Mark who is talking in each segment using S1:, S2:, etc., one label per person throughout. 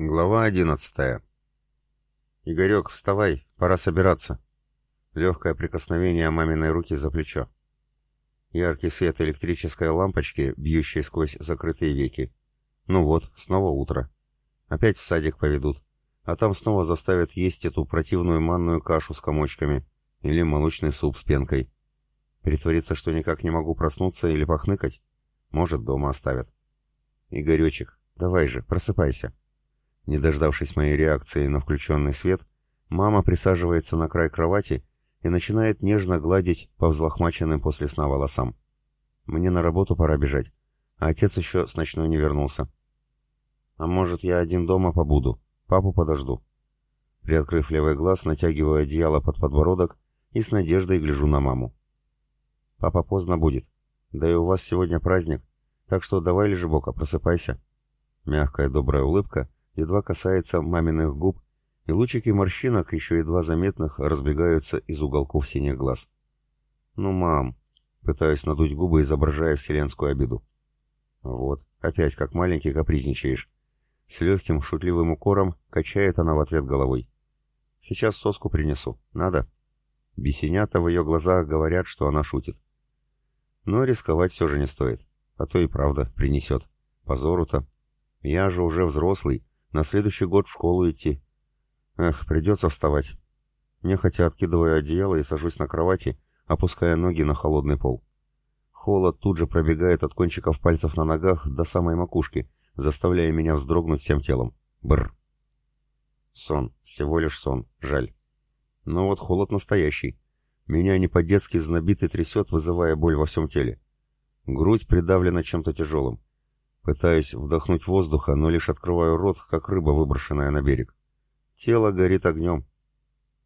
S1: Глава одиннадцатая. «Игорек, вставай, пора собираться». Легкое прикосновение маминой руки за плечо. Яркий свет электрической лампочки, бьющей сквозь закрытые веки. Ну вот, снова утро. Опять в садик поведут. А там снова заставят есть эту противную манную кашу с комочками или молочный суп с пенкой. Притвориться, что никак не могу проснуться или похныкать? Может, дома оставят. Игоречек, давай же, просыпайся. Не дождавшись моей реакции на включенный свет, мама присаживается на край кровати и начинает нежно гладить по взлохмаченным после сна волосам. Мне на работу пора бежать, а отец еще с ночной не вернулся. А может, я один дома побуду, папу подожду. Приоткрыв левый глаз, натягиваю одеяло под подбородок и с надеждой гляжу на маму. Папа поздно будет. Да и у вас сегодня праздник, так что давай, Лежебока, просыпайся. Мягкая добрая улыбка — едва касается маминых губ, и лучики морщинок, еще едва заметных, разбегаются из уголков синих глаз. «Ну, мам!» — пытаюсь надуть губы, изображая вселенскую обиду. «Вот, опять как маленький капризничаешь». С легким шутливым укором качает она в ответ головой. «Сейчас соску принесу. Надо?» Бесенята в ее глазах говорят, что она шутит. Но рисковать все же не стоит. А то и правда принесет. Позору-то. Я же уже взрослый, на следующий год в школу идти. Эх, придется вставать. Нехотя откидываю одеяло и сажусь на кровати, опуская ноги на холодный пол. Холод тут же пробегает от кончиков пальцев на ногах до самой макушки, заставляя меня вздрогнуть всем телом. Бррр. Сон. Всего лишь сон. Жаль. Но вот холод настоящий. Меня не по-детски знобит и трясет, вызывая боль во всем теле. Грудь придавлена чем-то тяжелым. Пытаюсь вдохнуть воздуха, но лишь открываю рот, как рыба, выброшенная на берег. Тело горит огнем.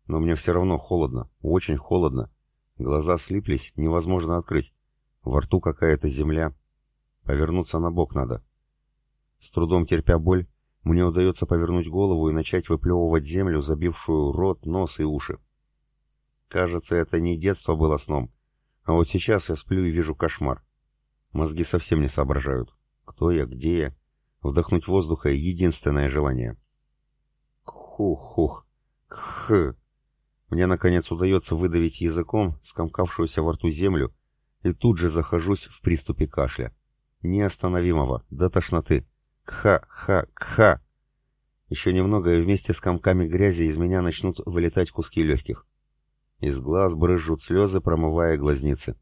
S1: Но мне все равно холодно, очень холодно. Глаза слиплись, невозможно открыть. Во рту какая-то земля. Повернуться на бок надо. С трудом терпя боль, мне удается повернуть голову и начать выплевывать землю, забившую рот, нос и уши. Кажется, это не детство было сном, а вот сейчас я сплю и вижу кошмар. Мозги совсем не соображают. Кто я, где я? Вдохнуть воздуха — единственное желание. Хух-хух. Кх. Мне, наконец, удается выдавить языком скомкавшуюся во рту землю, и тут же захожусь в приступе кашля. Неостановимого, до тошноты. Кха-ха-кха. Еще немного, и вместе с комками грязи из меня начнут вылетать куски легких. Из глаз брызжут слезы, промывая глазницы.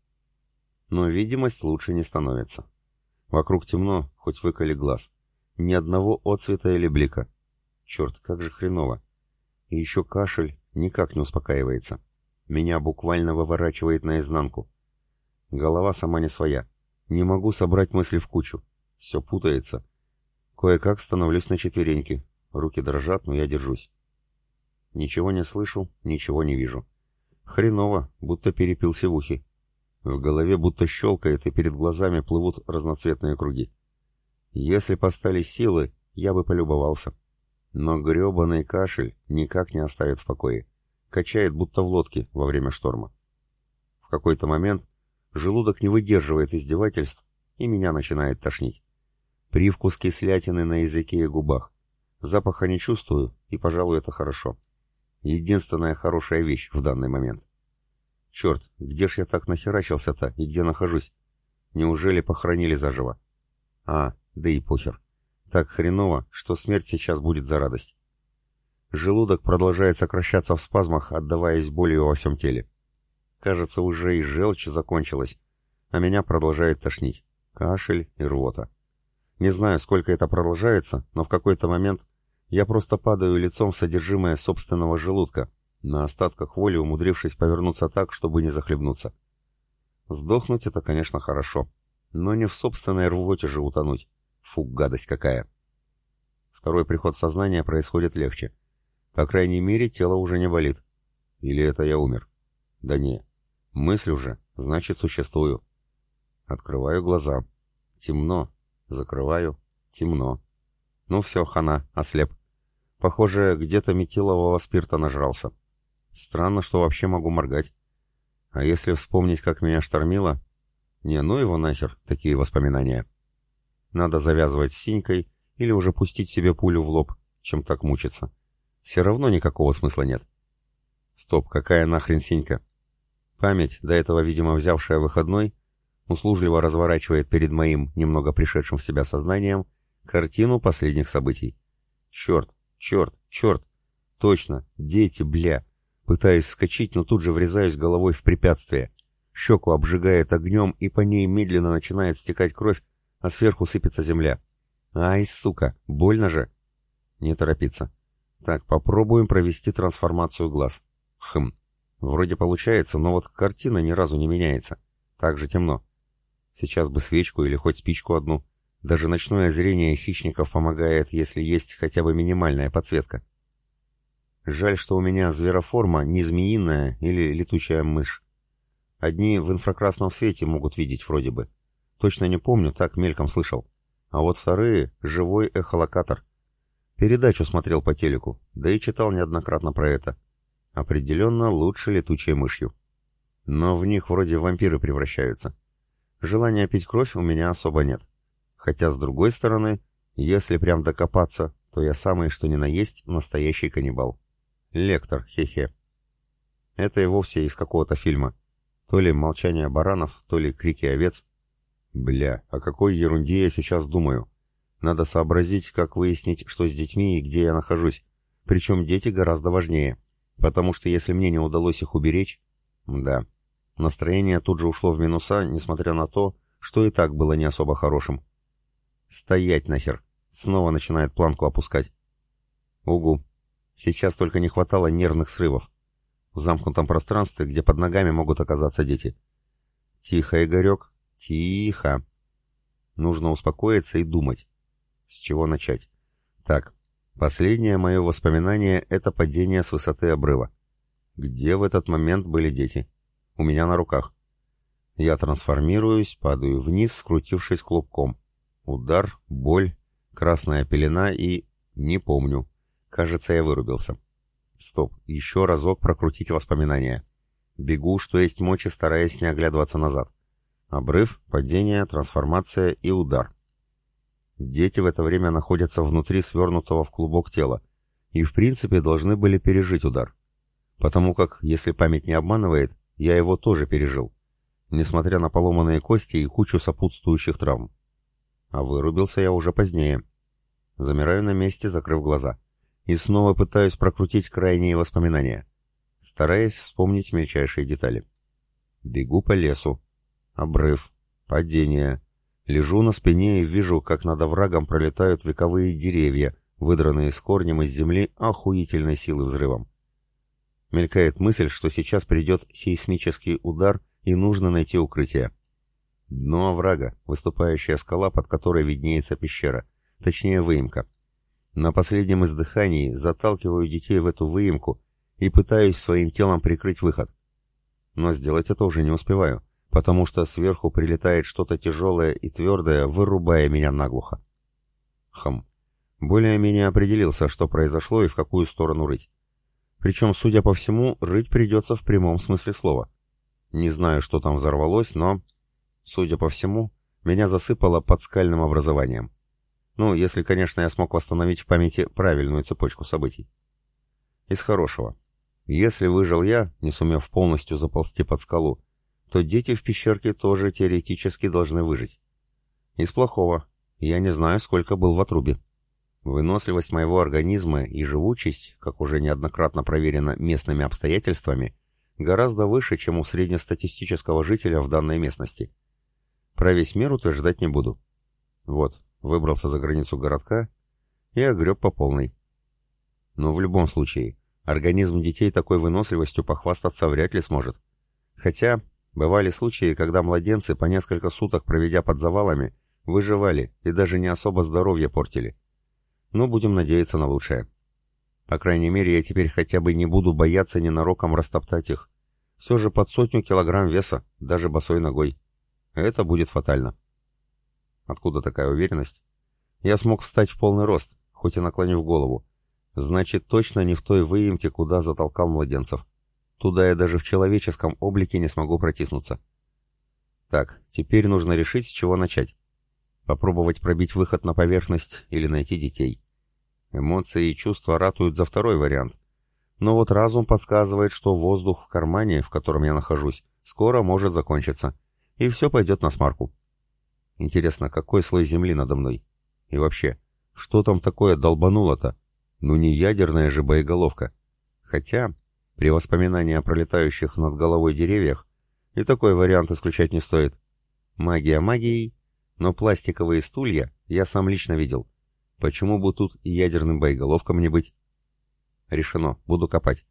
S1: Но видимость лучше не становится. Вокруг темно, хоть выколи глаз. Ни одного отцвета или блика. Черт, как же хреново. И еще кашель никак не успокаивается. Меня буквально выворачивает наизнанку. Голова сама не своя. Не могу собрать мысли в кучу. Все путается. Кое-как становлюсь на четвереньки. Руки дрожат, но я держусь. Ничего не слышу, ничего не вижу. Хреново, будто перепил севухи. В голове будто щелкает, и перед глазами плывут разноцветные круги. Если постали силы, я бы полюбовался. Но гребаный кашель никак не оставит в покое. Качает, будто в лодке во время шторма. В какой-то момент желудок не выдерживает издевательств, и меня начинает тошнить. Привкус кислятины на языке и губах. Запаха не чувствую, и, пожалуй, это хорошо. Единственная хорошая вещь в данный момент. Черт, где ж я так нахерачился-то и где нахожусь? Неужели похоронили заживо? А, да и похер. Так хреново, что смерть сейчас будет за радость. Желудок продолжает сокращаться в спазмах, отдаваясь болью во всем теле. Кажется, уже и желчь закончилась, а меня продолжает тошнить. Кашель и рвота. Не знаю, сколько это продолжается, но в какой-то момент я просто падаю лицом в содержимое собственного желудка, на остатках воли умудрившись повернуться так, чтобы не захлебнуться. Сдохнуть это, конечно, хорошо, но не в собственной рвоте же утонуть. Фу, гадость какая. Второй приход сознания происходит легче. По крайней мере, тело уже не болит. Или это я умер? Да не. Мысль уже, значит, существую. Открываю глаза. Темно. Закрываю. Темно. Ну все, хана, ослеп. Похоже, где-то метилового спирта нажрался. Странно, что вообще могу моргать. А если вспомнить, как меня штормило... Не, ну его нахер, такие воспоминания. Надо завязывать с синькой или уже пустить себе пулю в лоб чем так мучиться. Все равно никакого смысла нет. Стоп, какая нахрен синька? Память, до этого, видимо, взявшая выходной, услужливо разворачивает перед моим, немного пришедшим в себя сознанием, картину последних событий. Черт, черт, черт! Точно, дети, бля! Пытаюсь вскочить, но тут же врезаюсь головой в препятствие. Щеку обжигает огнем, и по ней медленно начинает стекать кровь, а сверху сыпется земля. Ай, сука, больно же! Не торопиться. Так, попробуем провести трансформацию глаз. Хм, вроде получается, но вот картина ни разу не меняется. Так же темно. Сейчас бы свечку или хоть спичку одну. Даже ночное зрение хищников помогает, если есть хотя бы минимальная подсветка. Жаль, что у меня звероформа не змеиная или летучая мышь. Одни в инфракрасном свете могут видеть вроде бы. Точно не помню, так мельком слышал. А вот вторые — живой эхолокатор. Передачу смотрел по телеку, да и читал неоднократно про это. Определенно лучше летучей мышью. Но в них вроде вампиры превращаются. Желания пить кровь у меня особо нет. Хотя, с другой стороны, если прям докопаться, то я самый что ни на есть настоящий каннибал. Лектор, хе-хе. Это и вовсе из какого-то фильма. То ли «Молчание баранов», то ли «Крики овец». Бля, о какой ерунде я сейчас думаю. Надо сообразить, как выяснить, что с детьми и где я нахожусь. Причем дети гораздо важнее. Потому что если мне не удалось их уберечь... Да. Настроение тут же ушло в минуса, несмотря на то, что и так было не особо хорошим. «Стоять нахер!» Снова начинает планку опускать. «Угу. Сейчас только не хватало нервных срывов. В замкнутом пространстве, где под ногами могут оказаться дети. Тихо, Игорек, тихо. Нужно успокоиться и думать. С чего начать? Так, Последнее мое воспоминание — это падение с высоты обрыва. Где в этот момент были дети? У меня на руках. Я трансформируюсь, падаю вниз, скрутившись клубком. Удар, боль, красная пелена и... Не помню. Кажется, я вырубился. Стоп, еще разок прокрутить воспоминания. Бегу, что есть мочи, стараясь не оглядываться назад. Обрыв, падение, трансформация и удар. Дети в это время находятся внутри свернутого в клубок тела и в принципе должны были пережить удар. Потому как, если память не обманывает, я его тоже пережил, несмотря на поломанные кости и кучу сопутствующих травм. А вырубился я уже позднее. Замираю на месте, закрыв глаза. И снова пытаюсь прокрутить крайние воспоминания, стараясь вспомнить мельчайшие детали. Бегу по лесу. Обрыв. Падение. Лежу на спине и вижу, как над оврагом пролетают вековые деревья, выдранные с корнем из земли охуительной силы взрывом. Мелькает мысль, что сейчас придет сейсмический удар и нужно найти укрытие. Дно оврага, выступающая скала, под которой виднеется пещера, точнее выемка. На последнем издыхании заталкиваю детей в эту выемку и пытаюсь своим телом прикрыть выход. Но сделать это уже не успеваю потому что сверху прилетает что-то тяжелое и твердое, вырубая меня наглухо. Хм. Более-менее определился, что произошло и в какую сторону рыть. Причем, судя по всему, рыть придется в прямом смысле слова. Не знаю, что там взорвалось, но, судя по всему, меня засыпало под скальным образованием. Ну, если, конечно, я смог восстановить в памяти правильную цепочку событий. Из хорошего. Если выжил я, не сумев полностью заползти под скалу, то дети в пещерке тоже теоретически должны выжить. Из плохого. Я не знаю, сколько был в отрубе. Выносливость моего организма и живучесть, как уже неоднократно проверено местными обстоятельствами, гораздо выше, чем у среднестатистического жителя в данной местности. Про весь мир утверждать не буду. Вот, выбрался за границу городка и огреб по полной. Но в любом случае, организм детей такой выносливостью похвастаться вряд ли сможет. Хотя, Бывали случаи, когда младенцы, по несколько суток проведя под завалами, выживали и даже не особо здоровье портили. Но будем надеяться на лучшее. По крайней мере, я теперь хотя бы не буду бояться ненароком растоптать их. Все же под сотню килограмм веса, даже босой ногой. Это будет фатально. Откуда такая уверенность? Я смог встать в полный рост, хоть и наклонив голову. Значит, точно не в той выемке, куда затолкал младенцев. Туда я даже в человеческом облике не смогу протиснуться. Так, теперь нужно решить, с чего начать. Попробовать пробить выход на поверхность или найти детей. Эмоции и чувства ратуют за второй вариант. Но вот разум подсказывает, что воздух в кармане, в котором я нахожусь, скоро может закончиться, и все пойдет на смарку. Интересно, какой слой земли надо мной? И вообще, что там такое долбануло-то? Ну не ядерная же боеголовка. Хотя, при воспоминании о пролетающих над головой деревьях, и такой вариант исключать не стоит. Магия магией, но пластиковые стулья я сам лично видел. Почему бы тут и ядерным боеголовкам не быть? Решено, буду копать.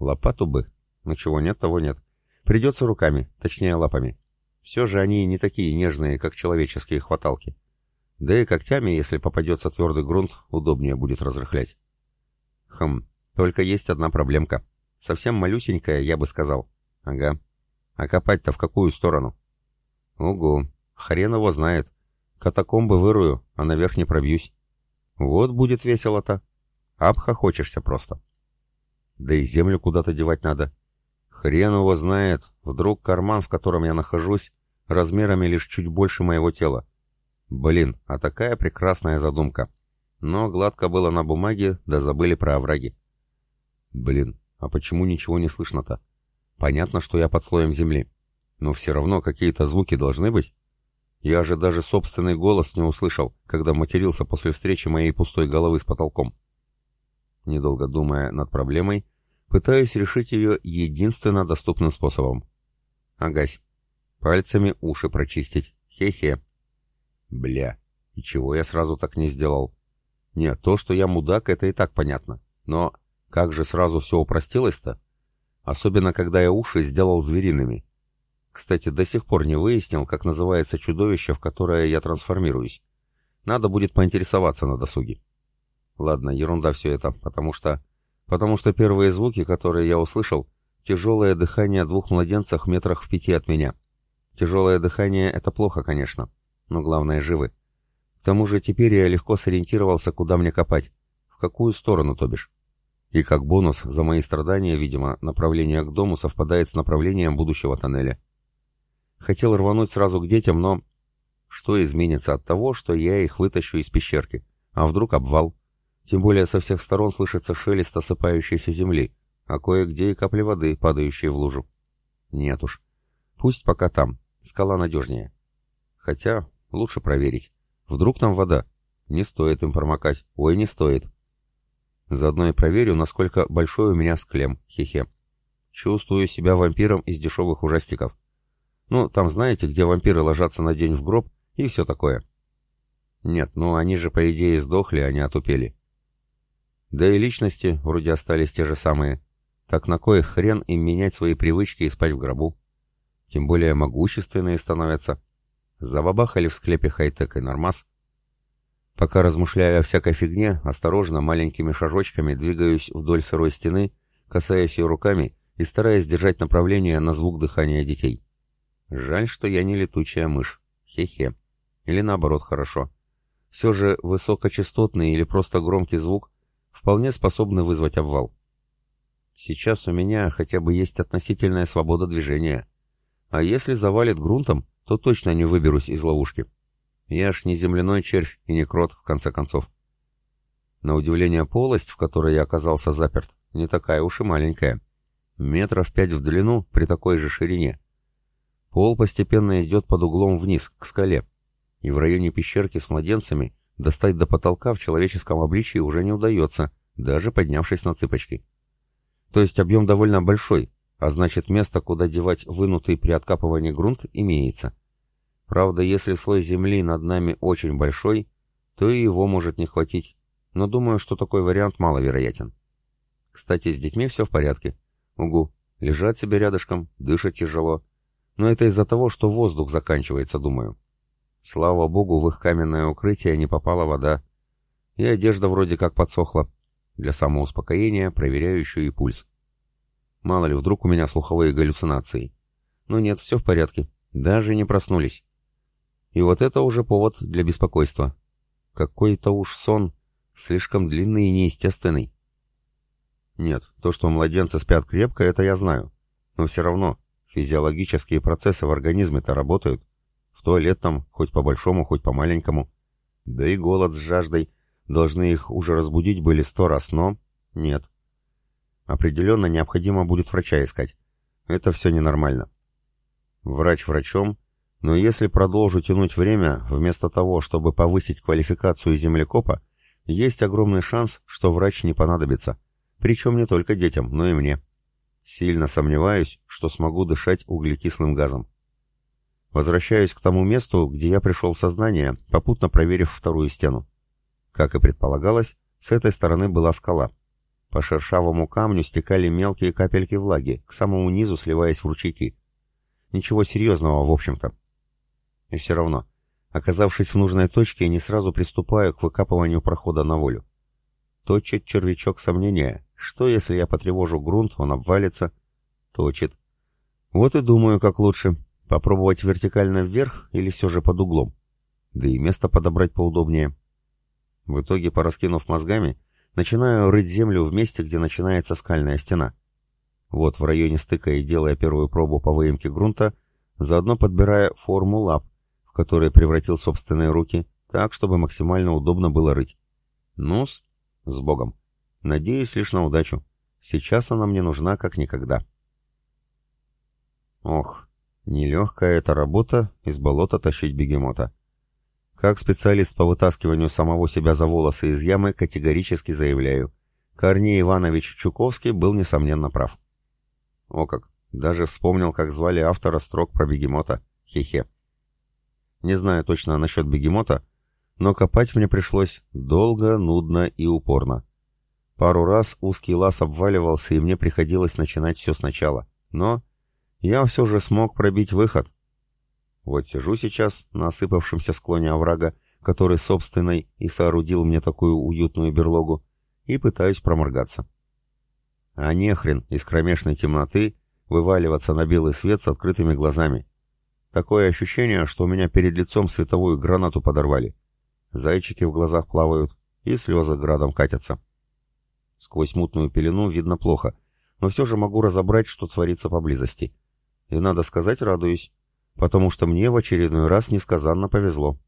S1: Лопату бы. Но чего нет, того нет. Придется руками, точнее лапами. Все же они не такие нежные, как человеческие хваталки. Да и когтями, если попадется твердый грунт, удобнее будет разрыхлять. Хм, только есть одна проблемка. Совсем малюсенькая, я бы сказал. Ага. А копать-то в какую сторону? Угу. Хрен его знает. Катакомбы вырую, а наверх не пробьюсь. Вот будет весело-то. Обхохочешься просто. Да и землю куда-то девать надо. Хрен его знает, вдруг карман, в котором я нахожусь, размерами лишь чуть больше моего тела. Блин, а такая прекрасная задумка. Но гладко было на бумаге, да забыли про овраги. Блин, а почему ничего не слышно-то? Понятно, что я под слоем земли. Но все равно какие-то звуки должны быть. Я же даже собственный голос не услышал, когда матерился после встречи моей пустой головы с потолком. Недолго думая над проблемой, пытаюсь решить ее единственно доступным способом. Агась. Пальцами уши прочистить. Хе-хе. Бля, и чего я сразу так не сделал? Нет, то, что я мудак, это и так понятно. Но как же сразу все упростилось-то? Особенно, когда я уши сделал звериными. Кстати, до сих пор не выяснил, как называется чудовище, в которое я трансформируюсь. Надо будет поинтересоваться на досуге. Ладно, ерунда все это, потому что... Потому что первые звуки, которые я услышал, тяжелое дыхание двух младенцев метрах в пяти от меня. Тяжелое дыхание — это плохо, конечно, но главное — живы. К тому же теперь я легко сориентировался, куда мне копать, в какую сторону, то бишь. И как бонус за мои страдания, видимо, направление к дому совпадает с направлением будущего тоннеля. Хотел рвануть сразу к детям, но... Что изменится от того, что я их вытащу из пещерки? А вдруг обвал? Тем более со всех сторон слышится шелест осыпающейся земли, а кое-где и капли воды, падающие в лужу. Нет уж. Пусть пока там. Скала надежнее. Хотя, лучше проверить. Вдруг там вода? Не стоит им промокать. Ой, не стоит. Заодно и проверю, насколько большой у меня склем. Хе-хе. Чувствую себя вампиром из дешевых ужастиков. Ну, там знаете, где вампиры ложатся на день в гроб и все такое. Нет, ну они же по идее сдохли, а не отупели. Да и личности вроде остались те же самые. Так на кой хрен им менять свои привычки и спать в гробу? Тем более могущественные становятся. Забабахали в склепе хай-тек и нормас. Пока размышляя о всякой фигне, осторожно, маленькими шажочками двигаюсь вдоль сырой стены, касаясь ее руками и стараясь держать направление на звук дыхания детей. Жаль, что я не летучая мышь. Хе-хе. Или наоборот, хорошо. Все же высокочастотный или просто громкий звук вполне способны вызвать обвал. Сейчас у меня хотя бы есть относительная свобода движения. А если завалит грунтом, то точно не выберусь из ловушки. Я ж не земляной червь и не крот, в конце концов. На удивление, полость, в которой я оказался заперт, не такая уж и маленькая. Метров пять в длину при такой же ширине. Пол постепенно идет под углом вниз, к скале, и в районе пещерки с младенцами достать до потолка в человеческом обличии уже не удается, даже поднявшись на цыпочки. То есть объем довольно большой, а значит место, куда девать вынутый при откапывании грунт, имеется. Правда, если слой земли над нами очень большой, то и его может не хватить, но думаю, что такой вариант маловероятен. Кстати, с детьми все в порядке. Угу, лежат себе рядышком, дышат тяжело, но это из-за того, что воздух заканчивается, думаю. Слава богу, в их каменное укрытие не попала вода. И одежда вроде как подсохла. Для самоуспокоения проверяю еще и пульс. Мало ли, вдруг у меня слуховые галлюцинации. Но нет, все в порядке. Даже не проснулись. И вот это уже повод для беспокойства. Какой-то уж сон, слишком длинный и неестественный. Нет, то, что младенцы спят крепко, это я знаю. Но все равно, Физиологические процессы в организме-то работают. В туалет там, хоть по большому, хоть по маленькому. Да и голод с жаждой Должны их уже разбудить были сто раз, но... Нет. Определенно необходимо будет врача искать. Это все ненормально. Врач врачом, но если продолжу тянуть время, вместо того, чтобы повысить квалификацию землекопа, есть огромный шанс, что врач не понадобится. Причем не только детям, но и мне. Сильно сомневаюсь, что смогу дышать углекислым газом. Возвращаюсь к тому месту, где я пришел в сознание, попутно проверив вторую стену. Как и предполагалось, с этой стороны была скала. По шершавому камню стекали мелкие капельки влаги, к самому низу сливаясь в ручейки. Ничего серьезного, в общем-то. И все равно, оказавшись в нужной точке, не сразу приступаю к выкапыванию прохода на волю. Точит червячок сомнения. Что, если я потревожу грунт, он обвалится? Точит. Вот и думаю, как лучше. Попробовать вертикально вверх или все же под углом? Да и место подобрать поудобнее. В итоге, пораскинув мозгами, начинаю рыть землю в месте, где начинается скальная стена. Вот в районе стыка и делая первую пробу по выемке грунта, заодно подбирая форму лап, который превратил собственные руки, так, чтобы максимально удобно было рыть. ну -с, с Богом. Надеюсь лишь на удачу. Сейчас она мне нужна как никогда. Ох, нелегкая эта работа из болота тащить бегемота. Как специалист по вытаскиванию самого себя за волосы из ямы категорически заявляю, Корней Иванович Чуковский был несомненно прав. О как, даже вспомнил, как звали автора строк про бегемота. Хе-хе. Не знаю точно насчет бегемота, но копать мне пришлось долго, нудно и упорно. Пару раз узкий лаз обваливался, и мне приходилось начинать все сначала. Но я все же смог пробить выход. Вот сижу сейчас на осыпавшемся склоне оврага, который собственной и соорудил мне такую уютную берлогу, и пытаюсь проморгаться. А нехрен из кромешной темноты вываливаться на белый свет с открытыми глазами. Такое ощущение, что у меня перед лицом световую гранату подорвали. Зайчики в глазах плавают, и слезы градом катятся. Сквозь мутную пелену видно плохо, но все же могу разобрать, что творится поблизости. И, надо сказать, радуюсь, потому что мне в очередной раз несказанно повезло.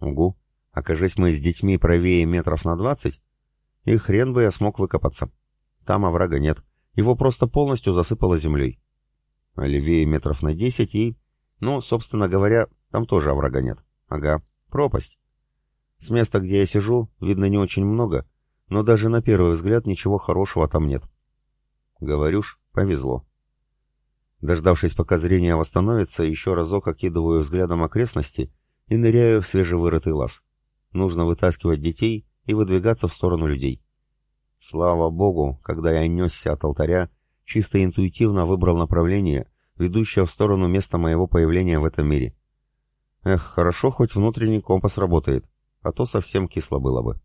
S1: Угу, окажись мы с детьми правее метров на двадцать, и хрен бы я смог выкопаться. Там оврага нет, его просто полностью засыпало землей. А левее метров на десять и... Ну, собственно говоря, там тоже оврага нет. Ага, пропасть. С места, где я сижу, видно не очень много, но даже на первый взгляд ничего хорошего там нет. Говорю ж, повезло. Дождавшись, пока зрение восстановится, еще разок окидываю взглядом окрестности и ныряю в свежевырытый лаз. Нужно вытаскивать детей и выдвигаться в сторону людей. Слава богу, когда я несся от алтаря, чисто интуитивно выбрал направление ведущая в сторону места моего появления в этом мире. Эх, хорошо, хоть внутренний компас работает, а то совсем кисло было бы.